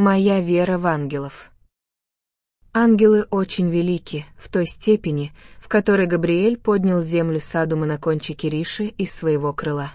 Моя вера в ангелов. Ангелы очень велики, в той степени, в которой Габриэль поднял землю Садума на кончике Риши из своего крыла.